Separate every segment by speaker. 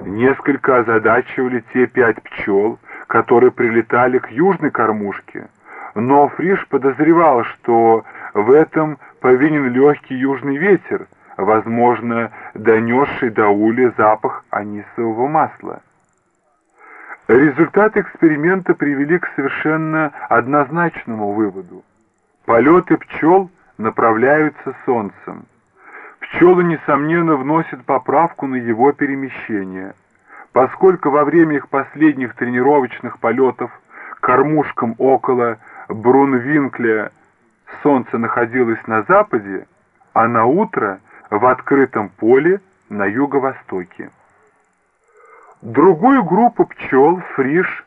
Speaker 1: несколько озадачивали те пять пчел, которые прилетали к южной кормушке, но Фриш подозревал, что в этом повинен легкий южный ветер, возможно, донесший до ули запах анисового масла. Результаты эксперимента привели к совершенно однозначному выводу. Полеты пчел направляются солнцем. Пчелы, несомненно, вносят поправку на его перемещение. Поскольку во время их последних тренировочных полетов кормушкам около Брунвинкля солнце находилось на западе, а на утро в открытом поле на юго-востоке. Другую группу пчел Фриш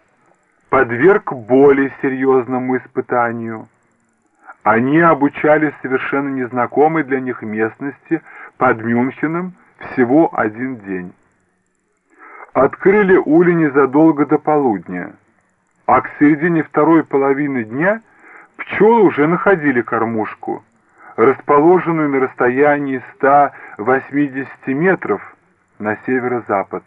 Speaker 1: подверг более серьезному испытанию. Они обучались совершенно незнакомой для них местности под Мюнхеном всего один день. Открыли ули незадолго до полудня, а к середине второй половины дня пчелы уже находили кормушку, расположенную на расстоянии 180 метров на северо-запад.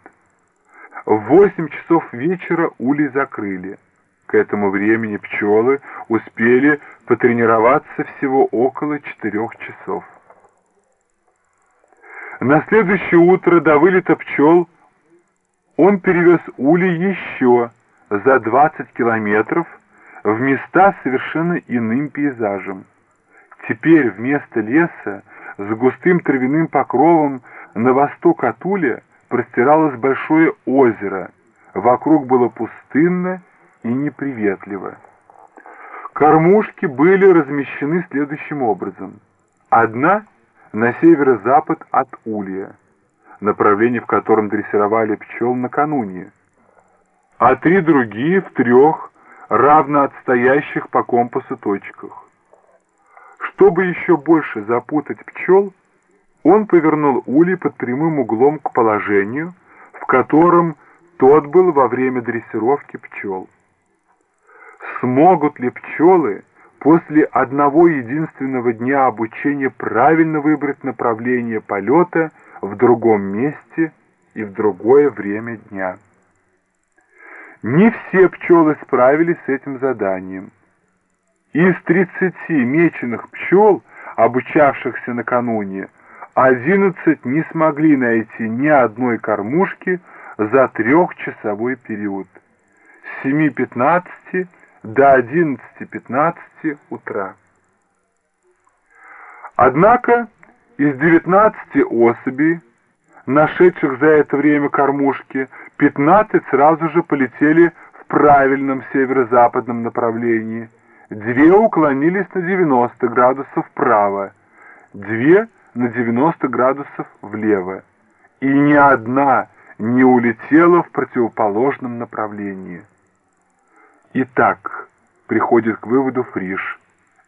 Speaker 1: В 8 часов вечера улей закрыли. К этому времени пчелы успели потренироваться всего около 4 часов. На следующее утро до вылета пчел он перевез улей еще за 20 километров в места совершенно иным пейзажем. Теперь вместо леса с густым травяным покровом на восток от Уля простиралось большое озеро, вокруг было пустынно и неприветливо. Кормушки были размещены следующим образом. Одна на северо-запад от Улья, направление в котором дрессировали пчел накануне, а три другие в трех равно отстоящих по компасу точках. Чтобы еще больше запутать пчел, он повернул улей под прямым углом к положению, в котором тот был во время дрессировки пчел. Смогут ли пчелы после одного единственного дня обучения правильно выбрать направление полета в другом месте и в другое время дня? Не все пчелы справились с этим заданием. Из 30 меченых пчел, обучавшихся накануне, Одиннадцать не смогли найти ни одной кормушки за трехчасовой период с 7.15 до 11.15 утра. Однако из 19 особей, нашедших за это время кормушки, 15 сразу же полетели в правильном северо-западном направлении, две уклонились на 90 градусов вправо, две – на 90 градусов влево, и ни одна не улетела в противоположном направлении. Итак, приходит к выводу Фриш,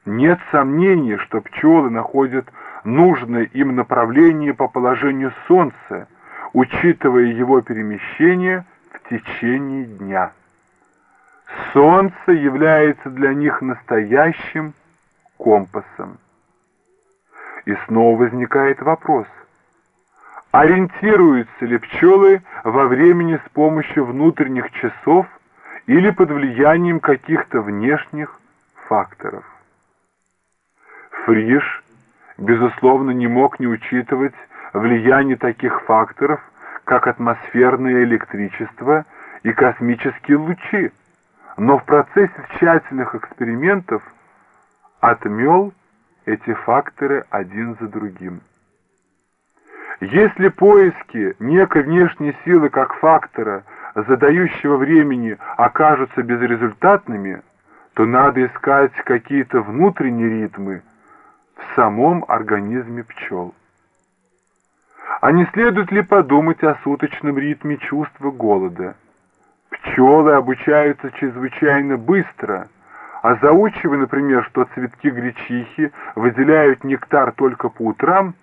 Speaker 1: нет сомнений, что пчелы находят нужное им направление по положению Солнца, учитывая его перемещение в течение дня. Солнце является для них настоящим компасом. И снова возникает вопрос. Ориентируются ли пчелы во времени с помощью внутренних часов или под влиянием каких-то внешних факторов? Фриш, безусловно, не мог не учитывать влияние таких факторов, как атмосферное электричество и космические лучи, но в процессе тщательных экспериментов отмел эти факторы один за другим. Если поиски некой внешней силы как фактора, задающего времени, окажутся безрезультатными, то надо искать какие-то внутренние ритмы в самом организме пчел. А не следует ли подумать о суточном ритме чувства голода? Пчелы обучаются чрезвычайно быстро – а заучивая, например, что цветки гречихи выделяют нектар только по утрам,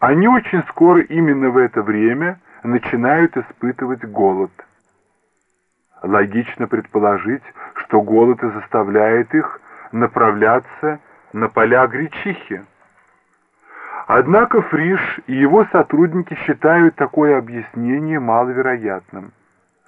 Speaker 1: они очень скоро именно в это время начинают испытывать голод. Логично предположить, что голод и заставляет их направляться на поля гречихи. Однако Фриш и его сотрудники считают такое объяснение маловероятным.